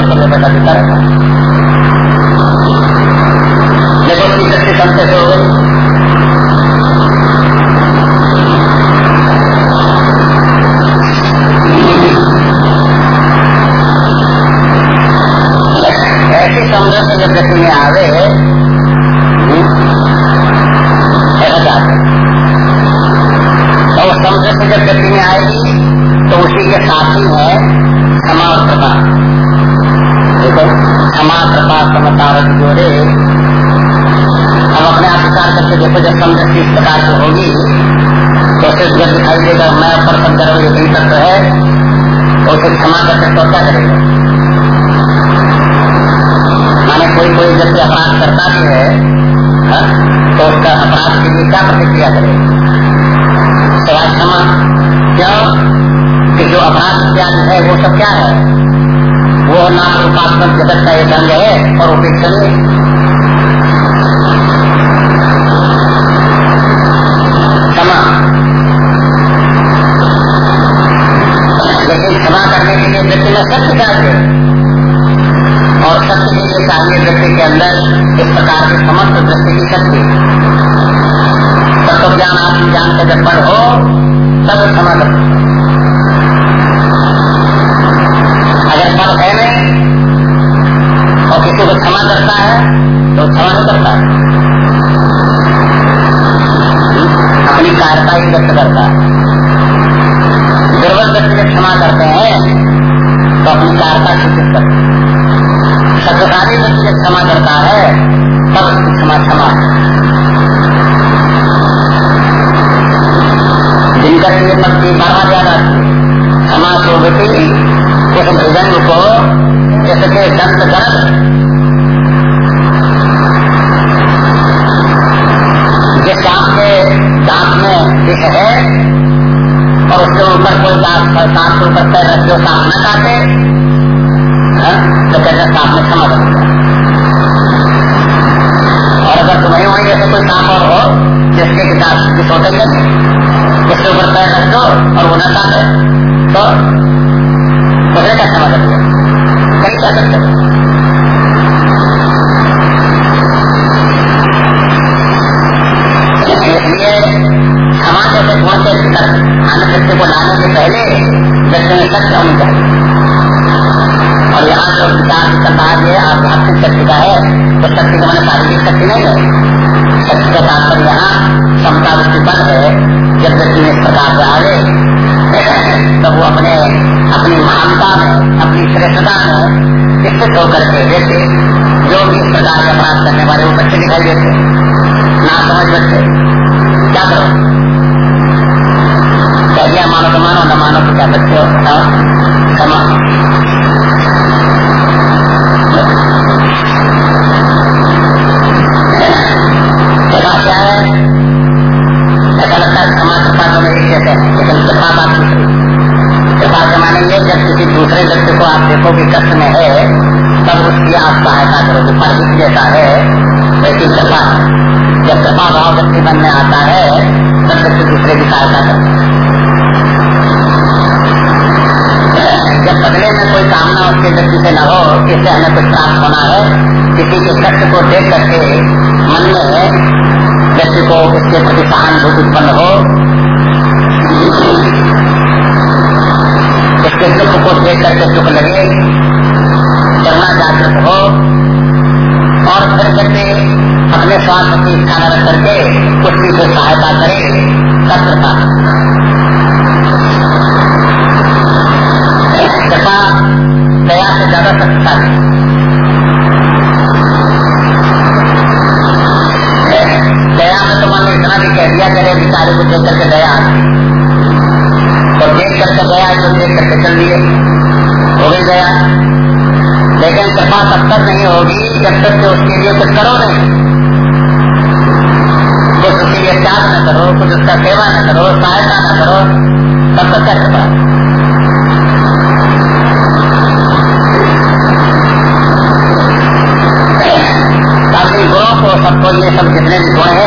छोड़ कर बेटा देता रहता देखो उसकी शक्ति कम से हो गई ऐसी समझ जब गति में आवे ऐसा चाहते और समुद्र से जब गति में आएगी तो उसी के साथ ही है क्षमा और कृपा देखो क्षमा कृपा समतारक जोड़े अब अपने आप विचार करके देखो जब समुद्र इस प्रकार की होगी तो उसे जब दिखाई देगा मैं ऊपर सब गर्व यही तत्व है तो उसे क्षमा करके तो क्या करेगा माने कोई कोई व्यक्ति अपराध करता भी है हा? तो उसका अपराध के लिए क्या प्रतिक्रिया करे सवाल क्षमा क्यों इत्यादि है, वो सब क्या है? वो नाम रूपात्मक जगत का एक अंग है और उपेक्षणीय क्षमा। लेकिन क्षमा करने के लिए व्यक्ति में सत्य चाहिए और सत्य के लिए चाहिए व्यक्ति के अंदर इस प्रकार की समस्त दृष्टि की शक्ति तत्व ज्ञान आत्मज्ञान का जब बड़ हो, तब क्षमा कर अगर पद है नहीं किसी को क्षमा करता है तो क्षमा नहीं करता है। अपनी कायरता ही व्यक्त करता है। दुर्बल व्यक्ति क्षमा करते हैं तो अपनी कायरता सूचित करते हैं। सत्यकारी व्यक्ति क्षमा करता है, तब उसकी क्षमा क्षमा जिनका ये पत्नी बारह ज़्यादा क्षमा को बेटी उस भुजंग को इसके दंत दर्द जिस सांप के दांत में विष है और उसके ऊपर दांत सांप के ऊपर पैर रख दो न काटे तो कहते सांप में क्षमा कर और अगर तुम्हें वहीं जैसे कोई सांप और हो, जिसके दांत की छोटे लगे उसके ऊपर पैर रख दो और वो न काटे तो उसे क्या क्षमा कर दिया कहीं क्या सकते इसलिए क्षमा जैसे के व्यक्ति को लाने से पहले में सत्य होनी चाहिए और यहाँ जो विचार की कथा है आध्यात्मिक शक्ति का है तो शक्ति का मैंने शारीरिक शक्ति नहीं है। शक्ति का तात्पर्य यहाँ क्षमता वृत्ति बल है। जब व्यक्ति इस प्रकार से आगे तब वो अपने, अपनी महानता में, अपनी श्रेष्ठता में स्थित होकर के जैसे जो भी इस प्रकार के अपराध करने वाले वो बच्चे दिखाई देते ना समझ बच्चे। क्या करो कह दिया मानो तो मानो न मानो तो क्या बच्चे हो है है क्षमा तो हैं जब किसी दूसरे व्यक्ति को आप देखो में है तब उसकी आप सहायता है जब कृपा भाव व्यक्ति मन में आता है तब व्यक्ति दूसरे की सहायता व्यक्ति से न हो, इससे हमें कुछ प्राप्त होना है। किसी के कष्ट को देख करके मन में व्यक्ति को उसके प्रति सहानुभूति उत्पन्न हो, उसके दुख को देख करके दुख लगे करुणा जागृत हो, और फिर व्यक्ति अपने स्वास्थ्य की इच्छा रख करके उसकी से सहायता करे तत्वता दया से ज़्यादा दया में तो मान इतना भी कह दिया करे बेचारे को देख करके दया तो देख करके दया जो देख करके चल दिए। हो गई दया। लेकिन कृपा तब तक नहीं होगी जब तक तो उसके लिए कुछ करो नहीं। कुछ उसके लिए त्याग न करो, कुछ उसका सेवा न करो, सहायता न करो, तब तक कृपा बाकी गुणों को सबको ये गुण है।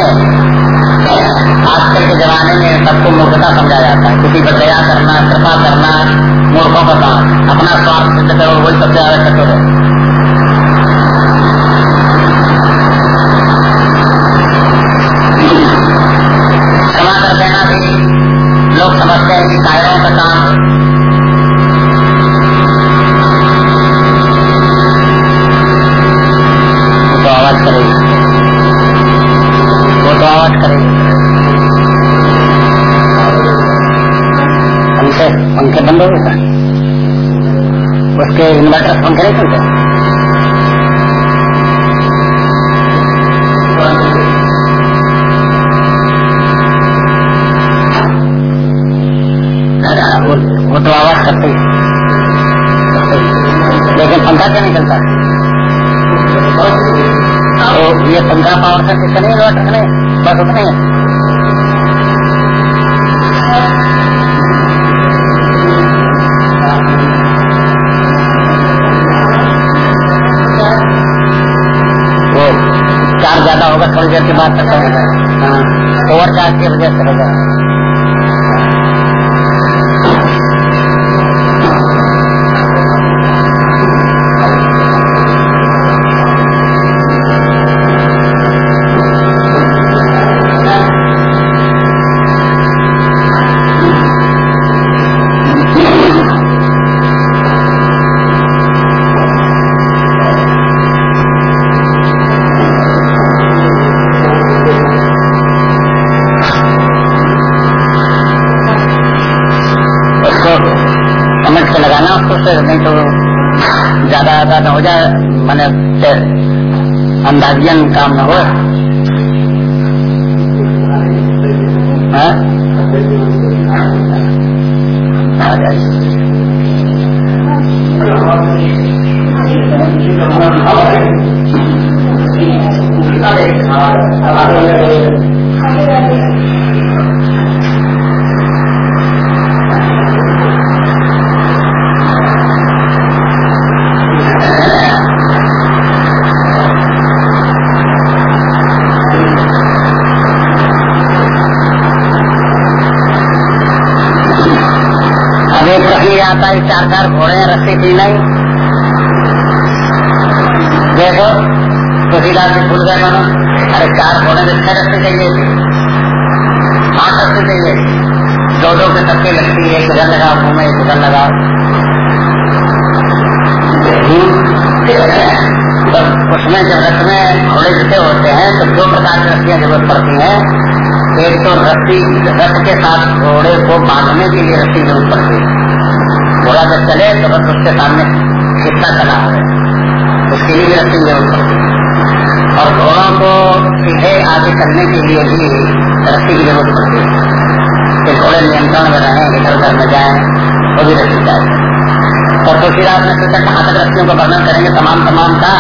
आजकल के जमाने में सबको मूर्खता समझा जाता है। किसी पर दया करना, कृपा करना, मूर्खों का काम, अपना स्वार्थ सिद्ध करो, वही सबसे ज़्यादा कठोर है तो बंद हो गया उसके इन्वर्टर फ़ोन करे चलते वो तो आवाज़ करते लेकिन पंखा क्या नहीं चलता तो पाप से कितने नहीं बस उतने ज़्यादा होगा, थोड़ी देर के बाद तक ओवर चार्ज की वजह से होगा से नहीं तो ज़्यादा ज़्यादा न हो जाए मैंने अंदाजियन काम न हो? आ जाए आता है चार चार घोड़े हैं रस्सी थी नहीं। देखो तुलसीदास जी भूल गए मानो। अरे चार घोड़े में छह रस्सी चाहिए पाँच रस्सी चाहिए दो दो के सबके लगती है, एक लगाओ घूमे एक उधर लगाओ। तो उसमें जब रथ में घोड़े जिसे होते हैं तो दो प्रकार की रस्सियाँ ज़रूरत पड़ती हैं। एक तो रस्सी, रथ के साथ घोड़े को बांधने के लिए रस्सी ज़रूरत पड़ती है। घोड़ा जब चले तो बस उसके सामने कितना चला है उसके लिए भी रस्सी ज़रूरत पड़ती और घोड़ों को सीधे आगे करने के लिए भी रस्सी की ज़रूरत पड़ती है। घोड़े नियंत्रण में रहे, इधर उधर में जाए, वो भी रस्सी चाहिए और तुलसीदास ने सोचा, कहाँ तक रस्सियों का वर्णन करेंगे? तमाम तमाम का।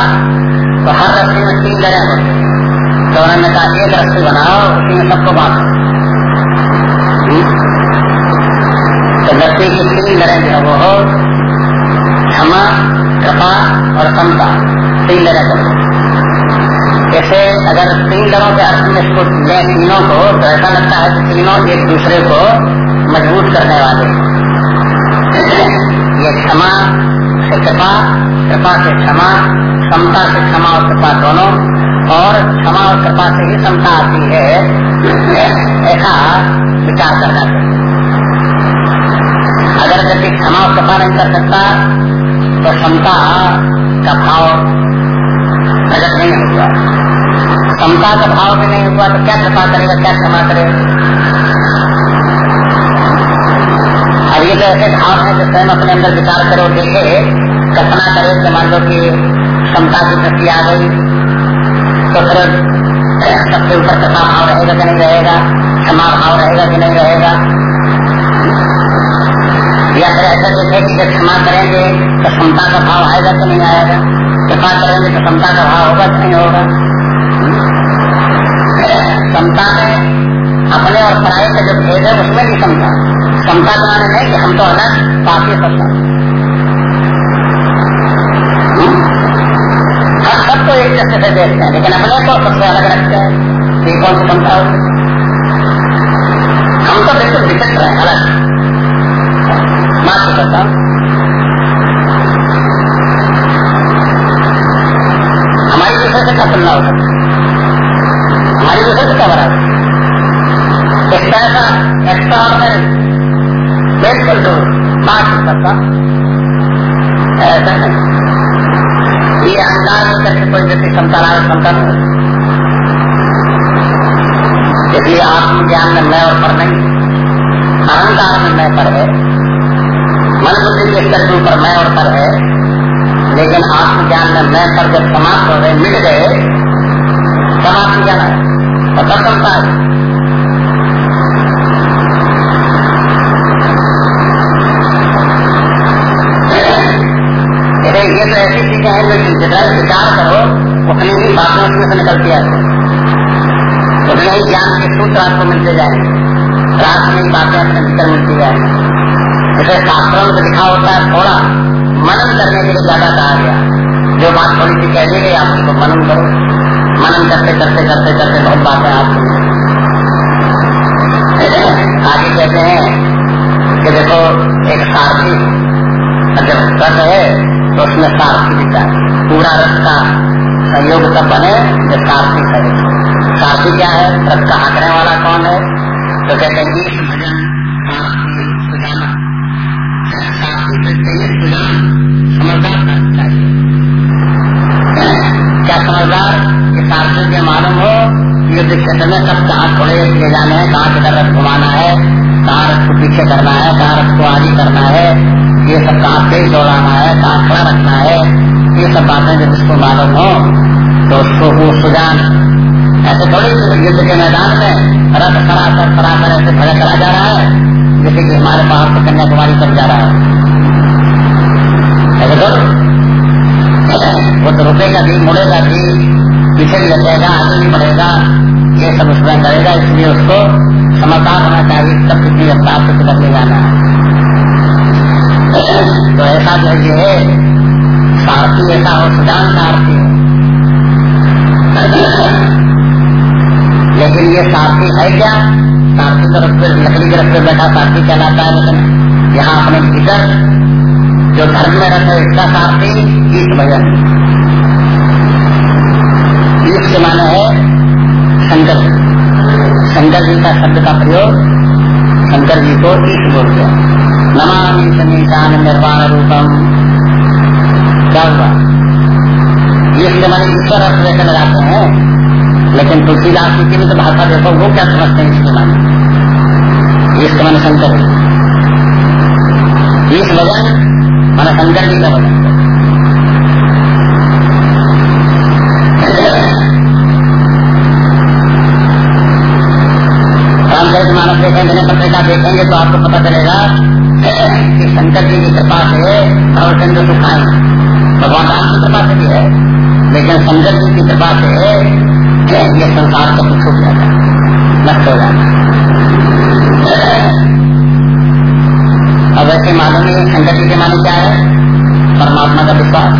तो हर रस्सी में तीन जगह होते तो उन्होंने कहा, एक रस्सी बनाओ, उसी में सबको बांधो की वो हो क्षमा, कृपा और समता करो जैसे अगर तीन लड़ों के अर्थ में इसको तीनों को तो ऐसा लगता है कि तीनों एक दूसरे को मज़बूत करने वाले ये क्षमा से कृपा कृपा से क्षमा, समता से क्षमा और कृपा दोनों, और क्षमा और कृपा से ही समता आती है, ऐसा विचार करना चाहिए। अगर व्यक्ति क्षमा कृपा नहीं कर सकता तो क्षमता का भाव प्रकट नहीं होगा। क्षमता का भाव भी नहीं हुआ तो क्या कृपा करेगा, क्या क्षमा करेगा? अब ये तो ऐसे भाव है जो स्वयं अपने अंदर विचार करो, देखे, कल्पना करे कि मान लो कि क्षमता की दृष्टि आ गई तो फिर सबसे ऊपर कृपा भाव रहेगा कि नहीं रहेगा, क्षमा भाव रहेगा कि नहीं रहेगा? या फिर ऐसा देखे कि जब क्षमा करेंगे तो क्षमता का भाव आएगा तो नहीं आएगा? कृपा करेंगे तो क्षमता का भाव होगा कि नहीं होगा? क्षमता में अपने और पढ़ाई का जो भेद है, उसमें भी क्षमता क्षमता का माने नहीं कि हम तो अलग बाकी सब हर सब तो एक जैसे से देखते हैं, लेकिन अपने को सबसे अलग रखते हैं। ये कौन सी क्षमता होगी? हम तो बिल्कुल विचित्र है, अलग। मात्र करता हमारी दूसरे से क्या तुलना हो सकती हमारी दूसरे से क्या बराबर। एक पैसा एक्स्ट्रा बिल्कुल दूर मात्र करता ऐसा नहीं। ये अंदाज होकर के कोई व्यक्ति क्षमता लाए क्षमता नहीं इसलिए आत्मज्ञान में मैं और पर नहीं। अहंकार में मैं पर है। स्तर के ऊपर मैं और पर है, लेकिन आत्मज्ञान में मैं पर जब समाप्त हो गए, मिट गए तब आत्मज्ञान है। और तब समता है ये तो ऐसी चीज़ें हैं जो जितना विचार करो उतनी ही बातें उसमें से निकलती आती उतने ही ज्ञान के सूत्र आपको मिलते जाए रात में बातें अपने भीतर मिलती जाए जैसे शास्त्रों में लिखा होता है, थोड़ा मनन करने के लिए ज़्यादा कहा गया। जो बात थोड़ी सी कह दी गई, आप उसको मनन करो। मनन करते करते करते करते बहुत बातें आप आगे कहते हैं कि देखो, एक सारथी जब रथ है तो उसमें सारथी दिखता है। पूरा रथ का संयोग तब बने जो सारथी है सारथी क्या है? रथ का आंकड़े वाला कौन है? तो कहते हैं गीत भजन क्या समझदार कि शास्त्र के मालूम हो युद्ध क्षेत्र में सब कहाँ थोड़े ले जाने हैं कहाँ किधर रथ घुमाना है कहाँ रथ को पीछे करना है कहाँ रथ को आगे करना है ये सब कहाँ तेज दौड़ाना है कहाँ खड़ा रखना है ये सब बातें जब उसको मालूम हो तो उसको वो सुजान ऐसे थोड़ी युद्ध के मैदान में रथ खड़ा कर ऐसे भड़ा करा जा रहा है, जैसे कि हमारे पहाड़ पर कन्याकुमारी पर जा रहा है। वो तो रुकेगा भी मुड़ेगा भी पीछे भी जाएगा आगे भी बढ़ेगा ये सब उसमें करेगा इसलिए उसको समझदार होना चाहिए सब कितनी रफ्तार से किधर ले जाना है तो ऐसा जो ये है सारथी ऐसा हो सुजान सारथी लेकिन ये सारथी है क्या सारथी तो रस्ते लकड़ी के रस्ते बैठा सारथी कहलाता है, लेकिन यहाँ अपने भीतर जो धर्म में रहते इसका सारथी गीत भजन बीज के माने है शंकर शंकर जी का शब्द का प्रयोग शंकर जी को ईश बोल दिया नमामि समीशान निर्वाण रूपम। क्या हुआ? ईश के माने ईश्वर अर्थ लेकर लगाते हैं, लेकिन तुलसीदास जी की भी तो भाषा देखो, वो क्या समझते हैं इसके माने? ईश के माने शंकर ईश भजन माना शंकर जी का रामचरित देखेंगे पत्रिका देखेंगे तो आपको पता चलेगा कि शंकर जी की कृपा से भवचंद्र सुखाए भगवान राम की कृपा से भी है, लेकिन शंकर जी की कृपा से ये संसार को छूट जाता नष्ट हो जाता अब ऐसे मालूम है शंकर जी के माने क्या है। परमात्मा का विश्वास।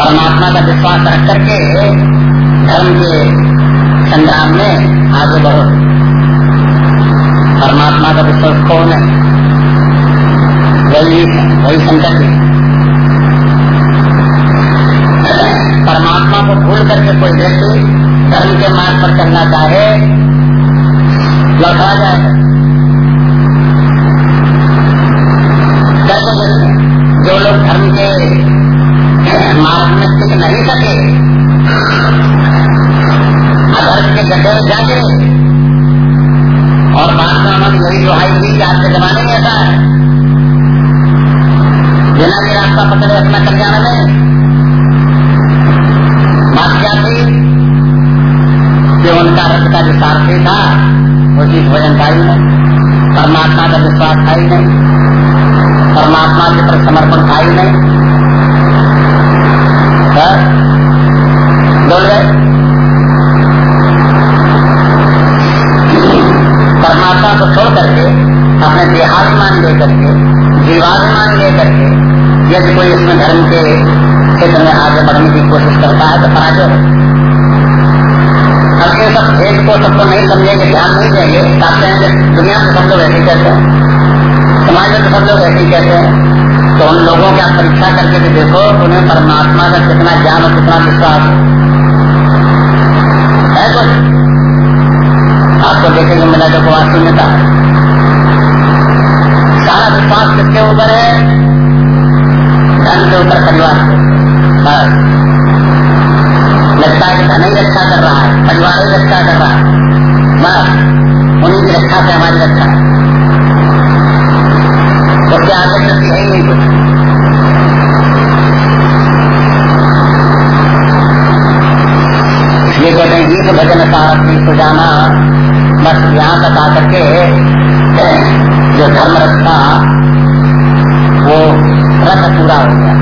परमात्मा का विश्वास रख करके धर्म के संग्राम में आगे बढ़ो। परमात्मा का विश्वास कौन है? वही वही शंकर जी। परमात्मा को भूल करके कोई व्यक्ति धर्म के मार्ग पर चलना चाहे, लौटा जाए जो लोग धर्म के मार्ग में टिक नहीं सके अधर्म के गड्ढे जाके और बाद में उन्होंने यही दुहाई कि आज के जमाने में ऐसा है। बिना के रास्ता पकड़े अपना कल्याण में बात क्या थी कि उनका रथ का जो सारथी था वो चीज़ भोजन था ही नहीं परमात्मा का विश्वास था ही नहीं परमात्मा के प्रति समर्पण था ही नहीं। बोल गए परमात्मा को छोड़ करके, अपने देहाभिमान लेकर के जीवाभिमान लेकर के यदि कोई इसमें धर्म के क्षेत्र में आगे बढ़ने की कोशिश करता है तो पराजय है। सब भेद को सबको नहीं समझेंगे, ध्यान नहीं देंगे, चाहते हैं दुनिया में सब लोग ऐसे कहते हैं। समाज में तो सब लोग ऐसे कहते हैं। तो उन लोगों की आप परीक्षा करके भी देखो, उन्हें परमात्मा का कितना ज्ञान और कितना विश्वास है। कुछ आपको देखेंगे मिला जो शून्यता सारा विश्वास किसके ऊपर है? धन के ऊपर, परिवार लगता है कि धन ही रक्षा कर रहा है, परिवार ही रक्षा कर रहा है। बस। उन्हीं की रक्षा से हमारी रक्षा है। उसके नहीं कुछ कहते हैं गीत भजन सारथी को जाना बस यहाँ तक आकर के जो धर्म रथ वो रथ पूरा हो गया।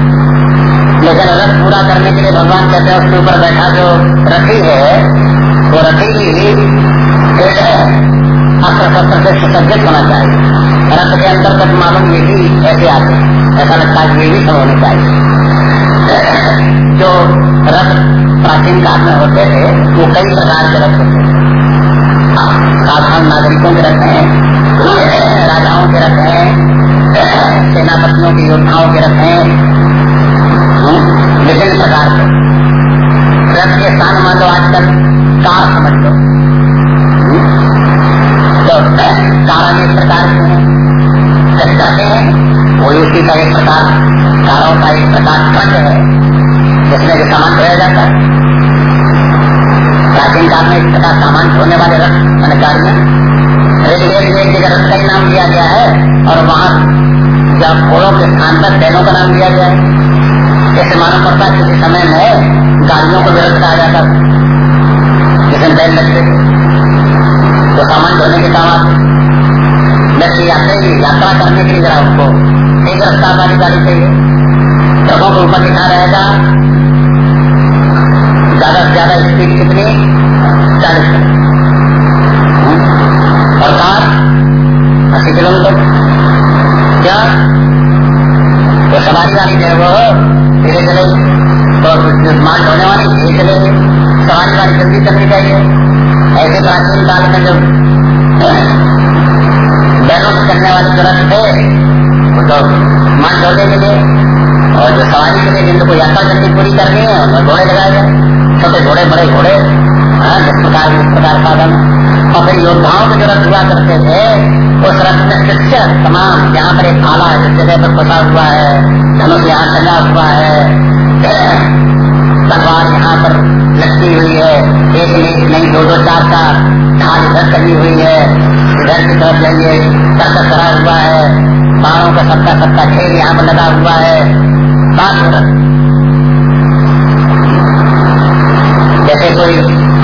लेकिन रथ पूरा करने के लिए भगवान कहते हैं, उसके ऊपर बैठा जो रथी है, वो रथी ही अस्त्र शस्त्र से सुसज्जित होना चाहिए। रथ के अंदर तक मालूम ये भी ऐसे आते ऐसा लगता है ये भी सब होने चाहिए। जो रथ प्राचीन काल में होते थे, वो कई प्रकार के रथ होते साधारण नागरिकों के रथ हैं, राजाओं के रथ हैं, सेनापतियों के, योद्धाओं के रथ हैं विभिन्न प्रकार के। रथ के स्थान मान लो आजकल कार समझ लो। तो कार अनेक प्रकार के जब कहते हैं। वो उसी का एक प्रकार कारों का एक प्रकार ट्रक है। जिसमें जो सामान ढोया जाता है। प्राचीन काल में इस प्रकार सामान ढोने वाले रथ, मैंने रेलवे में जगह रथ का नाम दिया गया है, और वहाँ जब घोड़ों के स्थान पर बैलों का नाम दिया गया है। जैसे मालूम पड़ता है किसी समय में गाड़ियों को व्यर्थ कहा जाता जिसमें बैल लगते तो सामान ढोने के काम आते व्यक्ति यात्री यात्रा करने के लिए जरा उसको एक रफ्तार वाली गाड़ी चाहिए ट्रकों के ऊपर लिखा रहेगा, ज़्यादा से ज़्यादा स्पीड कितनी? चालीस और कार अस्सी किलोमीटर। क्या? तो सवारी वाली है वो धीरे चले। तो माल ढोने वाली धीरे चलेगी सवारी वाली जल्दी चलनी चाहिए। ऐसे प्राचीन काल में जो से चलने वाले तुरंत थे वो तो मन ढोने के लिए और जो सवारी के लिए जिनको यात्रा जल्दी पूरी करनी है उनमें घोड़े लगाए गए। छोटे घोड़े, बड़े घोड़े हाँ जिस प्रकार इस प्रकार साधन और फिर योद्धाओं के जो रथ हुआ करते थे, उस रथ में शिक्षक तमाम यहाँ पर एक भाला है, जिस जगह पर फंसा हुआ है, धनुष यहाँ टंगा हुआ है। तलवार यहाँ पर लटकी हुई है। एक एक नहीं, दो दो चार चार। ढाल इधर करनी हुई है। इधर की तरफ़ जाइए। तर्क करा हुआ है। बाणों का सबका सबका खेल यहाँ पर लगा हुआ है। बात हो रहा जैसे कोई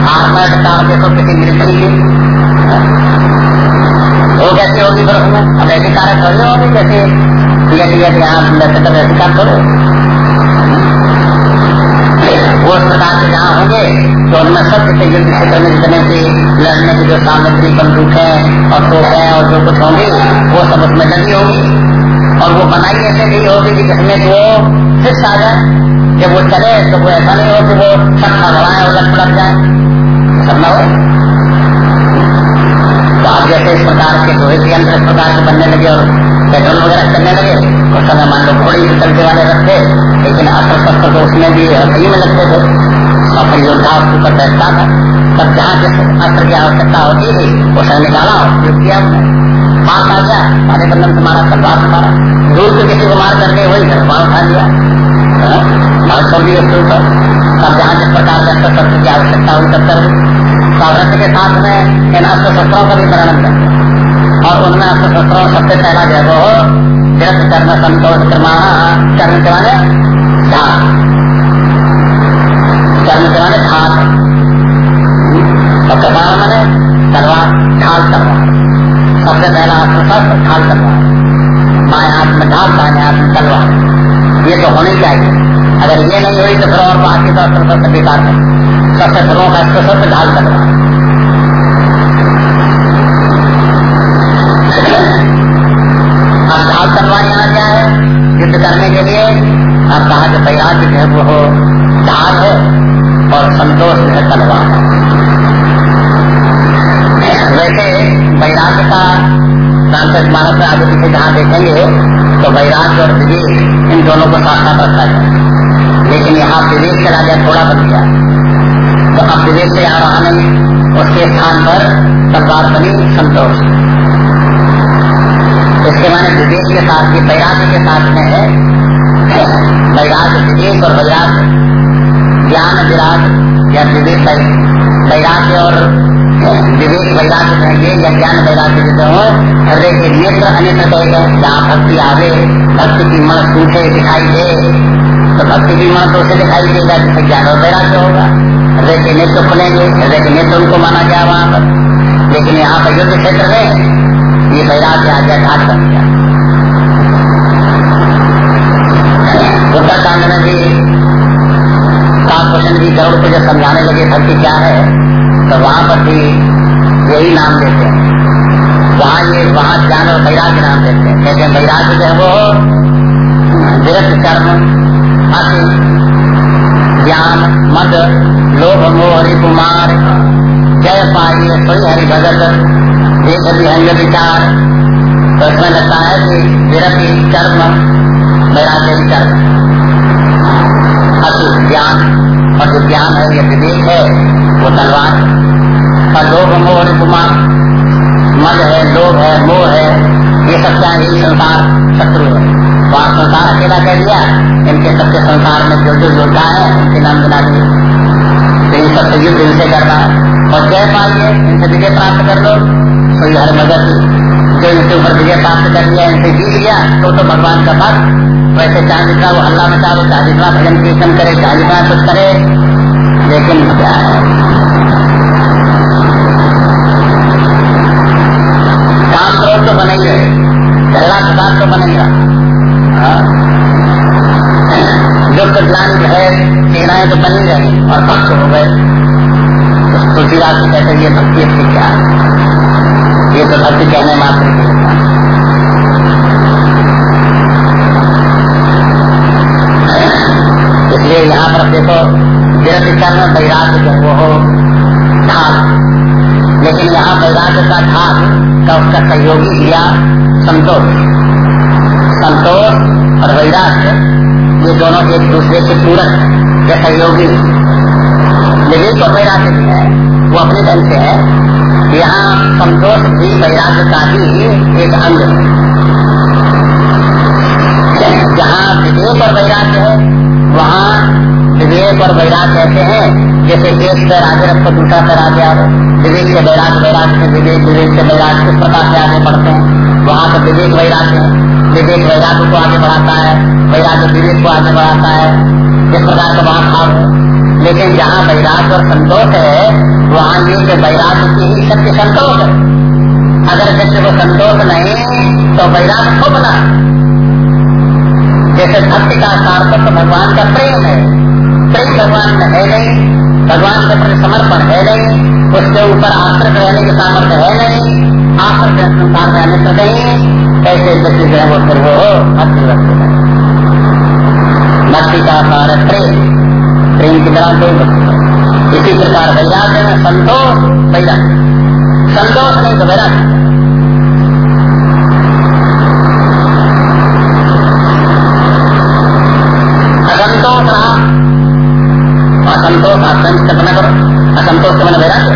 आर्मर्ड कार देखो, किसी मिलिट्री की। वो कैसे होगी बर्फ़ में अब ऐसी कार थोड़ी होगी जैसे। यहाँ ऐसी कार। थोड़े वो प्रकार से जहाँ होंगे तो उनमें सब जितने युद्ध क्षेत्र में जितने भी लड़ने की जो सामग्री बंदूक है और तोप है और जो कुछ होंगे, वो सब उसमें लगी होगी। और वो बनाई ऐसे नहीं होगी कि जिसमें वो फिक्स आ जाए। जब वो चले तो वो ऐसा नहीं हो कि वो सब खड़ाए और लट पलट जाए। सब न हो। तो आप जैसे इस प्रकार के लोहे के यंत्र इस प्रकार के बनने लगे और पेट्रोल वगैरह चलने लगे उस समय मान लो घोड़ी चलते वाले रखते लेकिन अस्त्र शस्त्र तो उसमें भी सही में लगते थे। और योद्धा उसके ऊपर बैठता था। तब जहाँ जिस अस्त्र की आवश्यकता होती थी उसने निकाला उपयोग किया पास आ गया, सारे बंधन से मारा तलवार से मारा दूर से किसी को मार करके वही धर्मार उठा लिया। हाँ? मार कर दिया उसके ऊपर। तब जहाँ जिस प्रकार के अस्त्र शस्त्र की आवश्यकता हुई तब कर के साथ में इन अस्त्र शस्त्रों का भी वर्णन करते और उनमें अस्त्र शस्त्रों सबसे पहला जो है वो जग कर्म संतोष क्रमा कर्म के माने धात कर्म के माने धात और कपाल माने तलवार ढाल करवा सबसे पहला अस्त्र शस्त्र ढाल तलवार बाएँ हाथ में ढाल, दाएँ हाथ में तलवार। ये तो होनी चाहिए। अगर ये नहीं हुई तो फिर और बाकी तो बेकार है सबसे सर्वों का शस्त्र ढाल तलवार ढाल तलवार यहाँ क्या है युद्ध करने के लिए अब कहा कि वैराग्य जो है वो ढाल है और संतोष जो है तलवार वैसे वैराग्य का सांसद मानव में आगे पीछे जहाँ देखेंगे तो वैराग्य और विवेक इन दोनों को साथ साथ रखा जाए लेकिन यहाँ विवेक चला गया, थोड़ा बन गया। तो अब विवेक से यहाँ रहा नहीं उसके स्थान पर तलवार बनी संतोष। इसके माने विवेक के साथ ही वैराग्य के साथ में है। वैराग्य विवेक और वैराग्य ज्ञान, विराग या विवेक वैराग्य और विवेक वैराग्य कहेंगे या ज्ञान वैराग्य जो हो हृदय के नेत्र अनेत्र कहेगा जहाँ भक्ति आवे, भक्ति की मन टूटे दिखाई दे। तो भक्ति की मन तो उसे दिखाई देगा जिससे ज्ञान और वैराग्य होगा। हृदय के नेत्र खुलेंगे हृदय के नेत्र उनको माना गया वहाँ पर। लेकिन यहाँ पर युद्ध क्षेत्र में ये वैराग्य आ गया घाट बन गया। उत्तरकांड में भी काकभूषण जी गरुड़ को जब समझाने लगे भक्ति क्या है तो वहाँ पर भी यही नाम देते हैं। वहाँ ये, वहाँ ज्ञान और वैराग्य नाम देते हैं। कहते हैं, वैराग्य जो है वो विरत कर्म। ज्ञान, मद, लोभ, मोह हरि कुमार, जय पाइए सोई हरि भगत देख विहंग विचार। तो इसमें लगता है कि विरति कर्म, मेरा वैराग्य कर्म। अति ज्ञान और जो ज्ञान है, ये विवेक है, वो तलवार। और लोभ, मोह हरि कुमार, मद है, लोभ है, मोह है, ये सब क्या यही संसार, शत्रु है। वहाँ संसार अकेला कह दिया? सबके संसार में जो जो योद्धा है, उनके नाम बना दिए तो इन सबसे युद्ध इनसे करना। और जय पाइए, इनसे विजय प्राप्त कर लो। कोई हर मदद जो इनके ऊपर विजय प्राप्त कर लिया, इनसे जीत लिया तो तो भगवान का भक्त वैसे चाहे जितना वो हल्ला मचा लो चाहे जितना भजन कीर्तन करे चाहे जितना कुछ करे। लेकिन क्या है? काम क्रोध तो बनेंगे। झगड़ा फसाद तो बनेगा। दुख ग्लान जो है, सेनाएँ तो बनी गई और भक्त हो गए। तुलसीदास जी कहते ये भक्ति अच्छी क्या ये तो भक्ति कहने मात्र की इसलिए यहाँ पर देखो विरत में वैराग्य जो वो हो ढाल लेकिन यहाँ वैराग्य का ढाल का उसका सहयोगी दिया संतोष। संतोष और वैराग्य ये दोनों एक दूसरे के पूरक या सहयोगी। विवेक और वैराग्य भी है, वो अपने ढंग से है। यहाँ संतोष भी वैराग्य का ही एक अंग है। जहाँ विवेक और वैराग्य है, वहाँ विवेक और वैराग्य कहते हैं, जैसे एक पैर आगे रखो दूसरा पैर आगे आओ विवेक से वैराग्य वैराग्य से विवेक विवेक से वैराग्य किस प्रकार से आगे बढ़ते हैं। वहाँ तो विवेक, वैराग्य है। विवेक वैराग्य को आगे बढ़ाता है, वैराग्य विवेक को आगे बढ़ाता है, इस प्रकार का वहाँ भाव है। लेकिन जहाँ वैराग्य और संतोष है, वहाँ ये कि वैराग्य की ही शक्ति संतोष है। अगर व्यक्ति को संतोष नहीं तो वैराग्य खूब बना। जैसे भक्ति का सार्थक तो भगवान का प्रेम है। प्रेम भगवान में है नहीं, भगवान के प्रति समर्पण है नहीं, उसके ऊपर आश्रित रहने के सामर्थ्य है नहीं, आश्रित संसार रहने से नहीं व्यक्ति जो है वो फिर वो भक्ति व्यक्ति भक्ति का सार प्रेम। प्रेम की तरह कोई भक्ति इसी प्रकार वैराग्य संतोष वैराग्य संतोष नहीं तो वैराग्य असंतोष रहा असंतोष अत्यंत कल्पना करो असंतोष के मैंने वैराग्य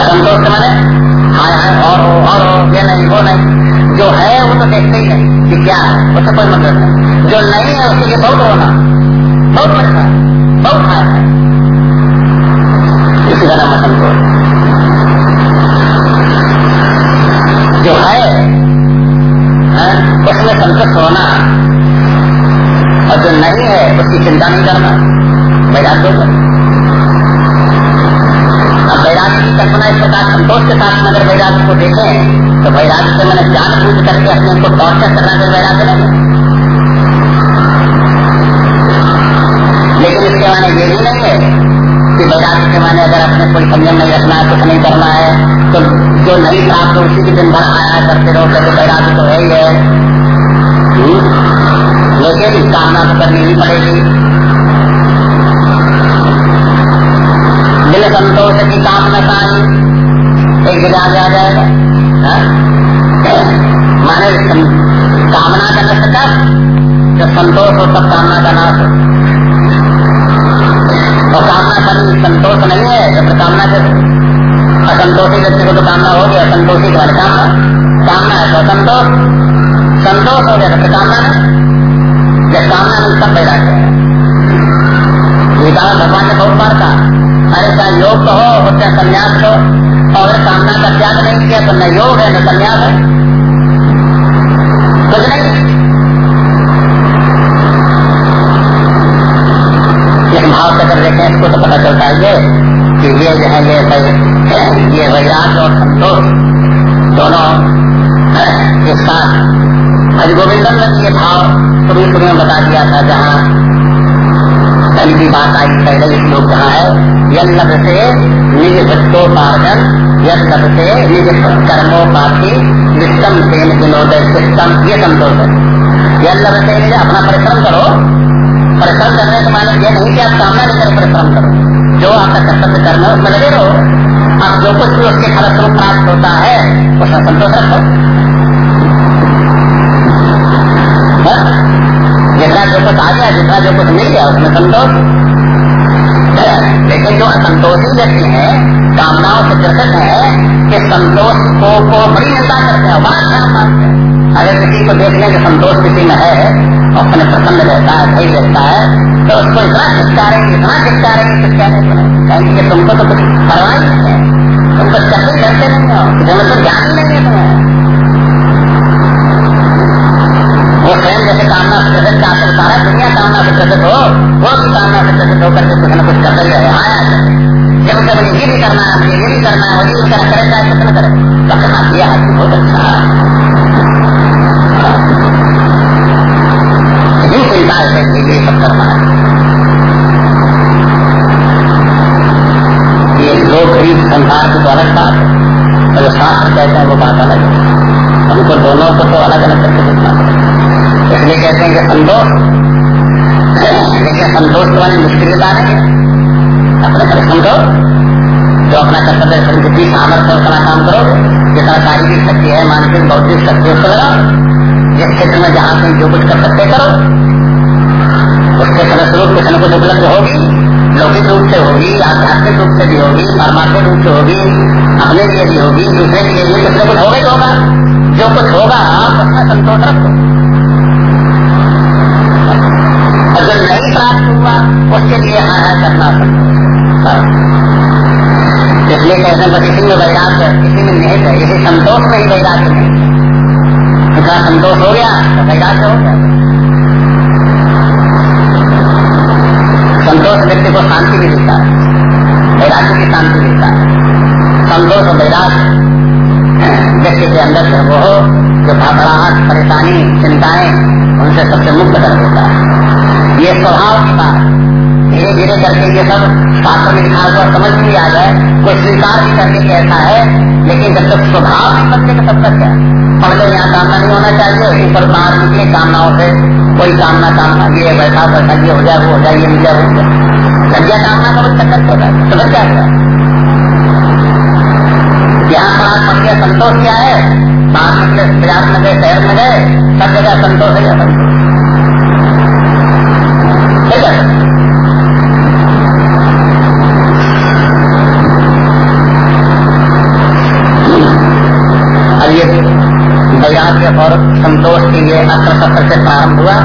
असंतोष के मैंने हाय हाय और हो और हो ये नहीं वो नहीं जो है वो तो देखते ही नहीं कि क्या है उससे कोई मतलब नहीं जो नहीं है उसके लिए बहुत होना बहुत अच्छा बहुत खाया है इसी का नाम संतोष जो है, उसमें संतुष्ट होना और जो नहीं है उसकी चिंता नहीं करना वैराग्य होगा अब वैराग्य की कल्पना इस प्रकार संतोष के साथ अगर वैराग्य को देखें तो वैराग्य से मैंने जान बूझ करके अपने को टॉर्चर करना तो वैराग्य नहीं लेकिन इसके माने ये भी नहीं है कि वैराग्य के माने अगर अपने कोई संयम नहीं रखना है, कुछ नहीं करना है तो जो नहीं प्राप्त तो उसी के दिन भर आया करते रहो कहते वैराग्य तो है ही है। लेकिन कामना तो करनी ही पड़ेगी दिल संतोष की कामना पानी एक जगह आ जाएगा। हाँ? माने कामना का नष्ट कर जब संतोष हो तब कामना का नाश हो। और कामना करनी संतोष नहीं है जब कामना से असंतोषी व्यक्ति को तो कामना हो गया, संतोषी घर कामना। कामना है तो संतोष संतोष हो गया तो कामना जब कामना नहीं सब पैदा किया भगवान ने बहुत बार कहा। योग तो हो और चाहे संन्यास हो और कामना का त्याग नहीं किया तो न योग है न संन्यास है। कुछ नहीं। इस भाव से अगर देखें, इसको तो पता चलता है ये, कि ये जो है, ये ये संतोष, दोनों के साथ। हरि गोविंदम ने ये भाव शुरू में बता दिया था, जहाँ की बात आई, पहले श्लोक जहाँ है। यद से निज भक्तोपार्जन यद से निज कर्मोपाधि विस्तम प्रेम विनोदय सिस्टम ये संतोष है यद से निज अपना परिश्रम करो। परिश्रम करने के माने ये नहीं कि आप सामना लेकर परिश्रम करो। जो आपका कर्तव्य करना है, उसमें लगे रहो। अब जो कुछ भी उसके फलस्वरूप प्राप्त होता है, उसमें संतोष रखो। जितना जो कुछ आ गया, जितना जो कुछ मिल गया, उसमें संतोष। लेकिन जो असंतोषी व्यक्ति है कामनाओं से ग्रसित है कि संतोष को, को बड़ी निंदा करते हैं बात ध्यान मानते हैं। अगर किसी को देख लें कि संतोष किसी में है और अपने प्रसन्न रहता है सही रहता है तो उसको इतना छिटकारेंगे इतना छिटकारेंगे छिटकारे कहेंगे कि तुमको तो कुछ परवाह नहीं है। तुम तो चक्कर करते नहीं हो तुम्हें तो ध्यान ही नहीं है वो स्वयं जैसे कामना से ग्रसित चाहते सारा दुनिया कामना से ग्रसित हो वो भी कामना से ग्रसित होकर के कुछ न कुछ करते ही रहे आया जब जब ये भी करना है ये भी करना है वही भी करे चाहे कुछ न करे तो करना दिया है बहुत अच्छा है। ये सब करना है। ये लोग संसार की तो अलग बात है जो शास्त्र कहते हैं, वो बात अलग है। हमको दोनों को तो अलग अलग करके देखना इसलिए कहते हैं कि संतोष लेकिन संतोष तो वाली मुश्किल बात है। अपने परिश्रम करो। जो अपना कर्तव्य जितनी सामर्थ्य उतना काम करो। जितना शारीरिक शक्ति है, मानसिक, बौद्धिक शक्ति उसको लगाओ। जिस क्षेत्र में जहाँ से जो कुछ कर सकते करो उसके फलस्वरूप कुछ न कुछ उपलब्ध होगी। लौकिक रूप से होगी, आध्यात्मिक रूप से भी होगी, परमात्मिक रूप से होगी, अपने लिए भी होगी, दूसरे के लिए कुछ न कुछ होगा ही होगा। जो कुछ होगा, आप उसमें संतोष रखो। उसके लिए हार करना पड़ता इसलिए कहते हैं किसी में वैराग्य किसी में निहित है, इसी संतोष में ही वैराग्य नहीं इतना संतोष हो गया तो वैराग्य हो गया। संतोष व्यक्ति को शांति भी देता है। वैराग्य की शांति देता है। संतोष और वैराग्य व्यक्ति के अंदर से वो जो घबराहट परेशानी, चिंताएँ उनसे सबसे मुक्त कर देता है। ये स्वभाव की बात धीरे धीरे करके ये सब शास्त्र में लिखा हुआ समझ नहीं आ जाए, कोई स्वीकार भी करने के ऐसा है, लेकिन जब तक स्वभाव नहीं बनते तो तब तक क्या? पहले यहाँ कामना नहीं होना चाहिए, ऊपर बाहर निकले कामनाओं से, कोई कामना कामना ये बैठा बैठा ये हो जाए, वो हो जाए, ये मिल जाए, वो हो गया कामना का चक्कर हो। जाए समझ हुआ यहाँ पर पड़ संतोष क्या है, बाहर निकले बाज़ार में गए, शहर में गए, सब जगह संतोष है या संतोष वैराग्य और संतोष के ये अस्त्र शस्त्र से प्रारंभ हुआ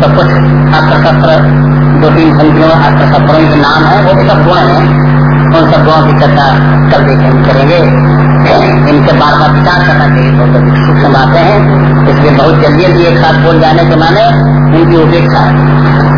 तो कुछ अस्त्र शस्त्र दो तीन घंटियों अस्त्र शस्त्रों के नाम है वो सब गुण है उन सब गुणों की चर्चा कल हम करेंगे इनके बार बार विचार करना चाहिए बहुत सूक्ष्म बातें हैं इसलिए बहुत जल्दी जल्दी एक साथ बोल जाने के माने उनकी उपेक्षा है